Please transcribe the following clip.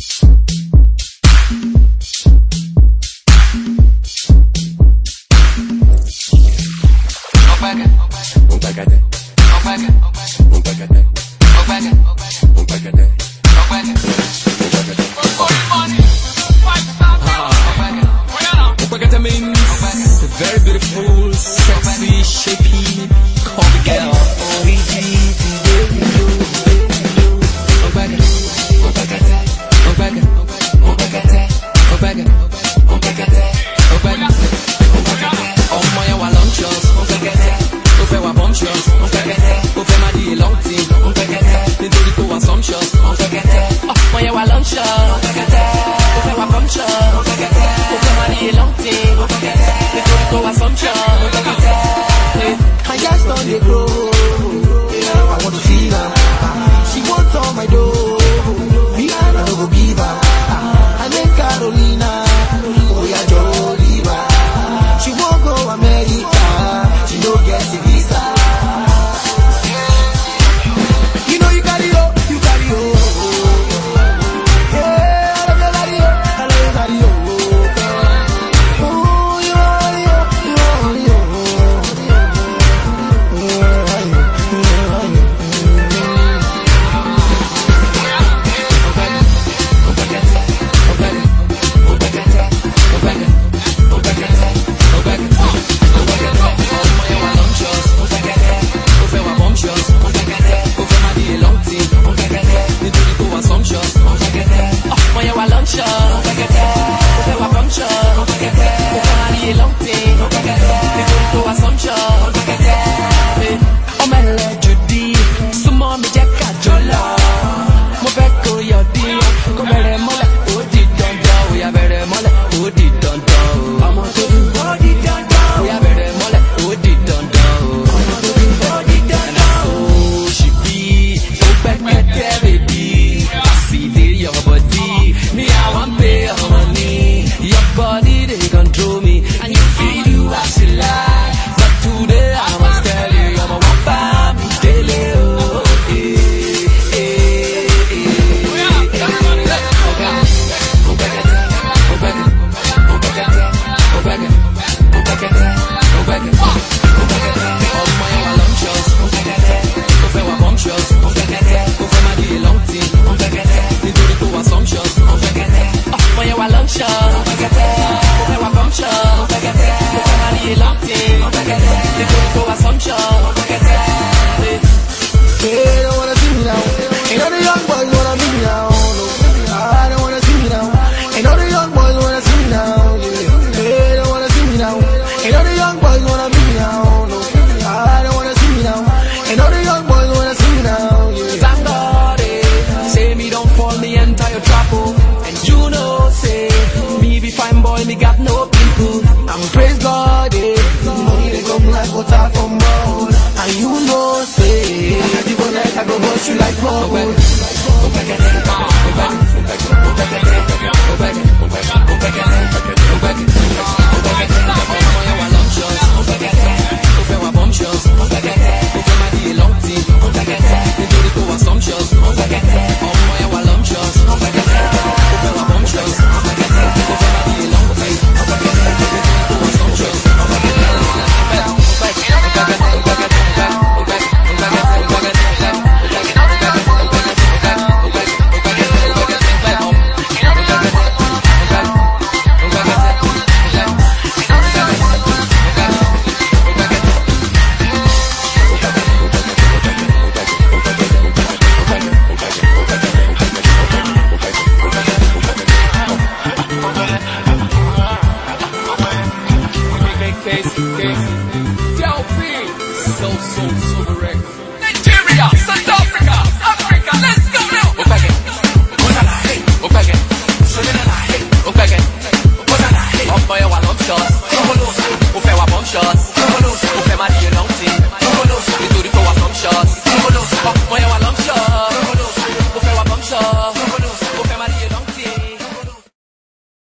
you beggar. every day. be fine boy, me got no people. And praise God, eh. Money they come like water from mouth, and you know say. face to face. Delphi, so so so. Nigeria,